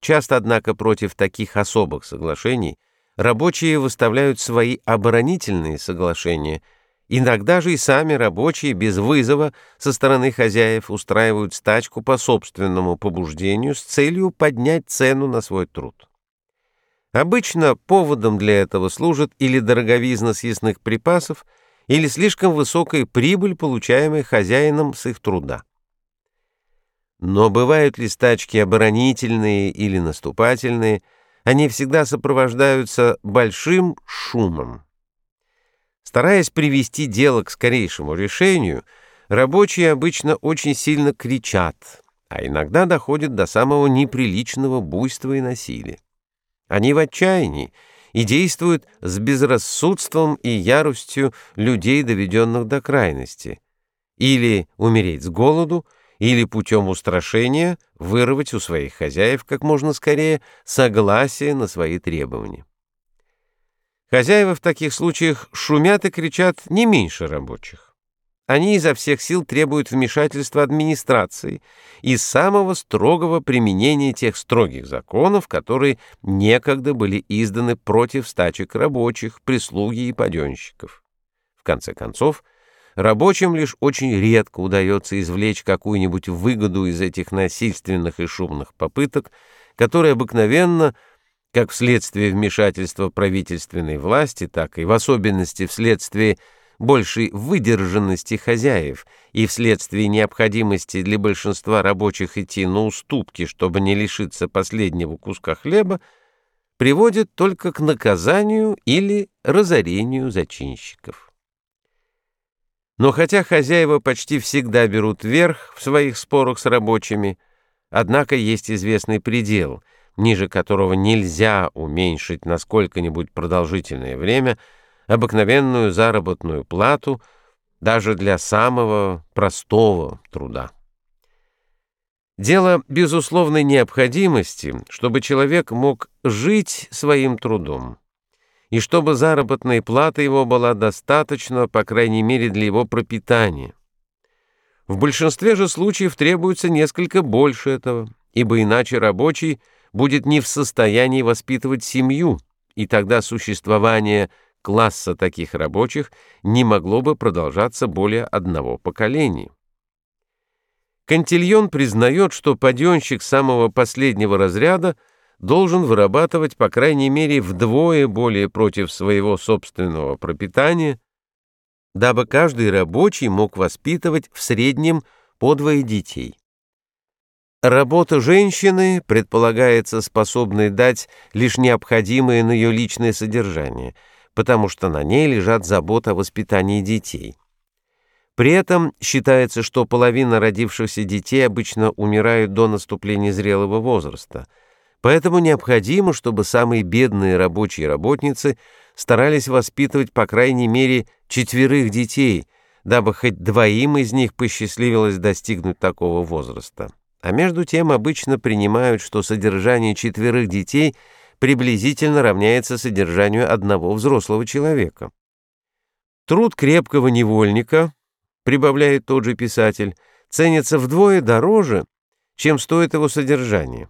Часто, однако, против таких особых соглашений рабочие выставляют свои оборонительные соглашения. Иногда же и сами рабочие без вызова со стороны хозяев устраивают стачку по собственному побуждению с целью поднять цену на свой труд. Обычно поводом для этого служит или дороговизна съестных припасов, или слишком высокая прибыль, получаемая хозяином с их труда. Но бывают ли стачки оборонительные или наступательные, они всегда сопровождаются большим шумом. Стараясь привести дело к скорейшему решению, рабочие обычно очень сильно кричат, а иногда доходят до самого неприличного буйства и насилия. Они в отчаянии и действуют с безрассудством и яростью людей, доведенных до крайности. Или умереть с голоду – или путем устрашения вырвать у своих хозяев как можно скорее согласие на свои требования. Хозяева в таких случаях шумят и кричат не меньше рабочих. Они изо всех сил требуют вмешательства администрации и самого строгого применения тех строгих законов, которые некогда были изданы против стачек рабочих, прислуги и паденщиков. В конце концов, Рабочим лишь очень редко удается извлечь какую-нибудь выгоду из этих насильственных и шумных попыток, которые обыкновенно, как вследствие вмешательства правительственной власти, так и в особенности вследствие большей выдержанности хозяев и вследствие необходимости для большинства рабочих идти на уступки, чтобы не лишиться последнего куска хлеба, приводят только к наказанию или разорению зачинщиков. Но хотя хозяева почти всегда берут верх в своих спорах с рабочими, однако есть известный предел, ниже которого нельзя уменьшить на сколько-нибудь продолжительное время обыкновенную заработную плату даже для самого простого труда. Дело безусловной необходимости, чтобы человек мог жить своим трудом и чтобы заработная плата его была достаточна, по крайней мере, для его пропитания. В большинстве же случаев требуется несколько больше этого, ибо иначе рабочий будет не в состоянии воспитывать семью, и тогда существование класса таких рабочих не могло бы продолжаться более одного поколения. Кантильон признает, что паденщик самого последнего разряда – должен вырабатывать по крайней мере вдвое более против своего собственного пропитания, дабы каждый рабочий мог воспитывать в среднем по двое детей. Работа женщины предполагается способной дать лишь необходимое на ее личное содержание, потому что на ней лежат забота о воспитании детей. При этом считается, что половина родившихся детей обычно умирают до наступления зрелого возраста – Поэтому необходимо, чтобы самые бедные рабочие работницы старались воспитывать по крайней мере четверых детей, дабы хоть двоим из них посчастливилось достигнуть такого возраста. А между тем обычно принимают, что содержание четверых детей приблизительно равняется содержанию одного взрослого человека. Труд крепкого невольника, прибавляет тот же писатель, ценится вдвое дороже, чем стоит его содержание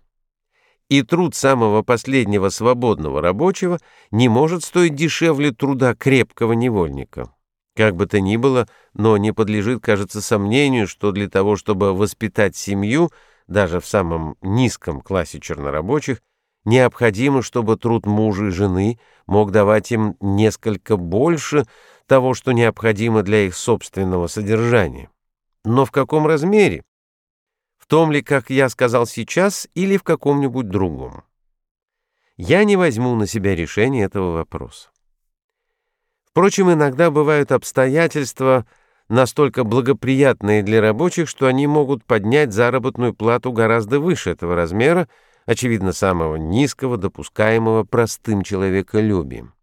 и труд самого последнего свободного рабочего не может стоить дешевле труда крепкого невольника. Как бы то ни было, но не подлежит, кажется, сомнению, что для того, чтобы воспитать семью, даже в самом низком классе чернорабочих, необходимо, чтобы труд мужа и жены мог давать им несколько больше того, что необходимо для их собственного содержания. Но в каком размере? Том ли, как я сказал сейчас, или в каком-нибудь другом. Я не возьму на себя решение этого вопроса. Впрочем, иногда бывают обстоятельства, настолько благоприятные для рабочих, что они могут поднять заработную плату гораздо выше этого размера, очевидно, самого низкого, допускаемого простым человеколюбием.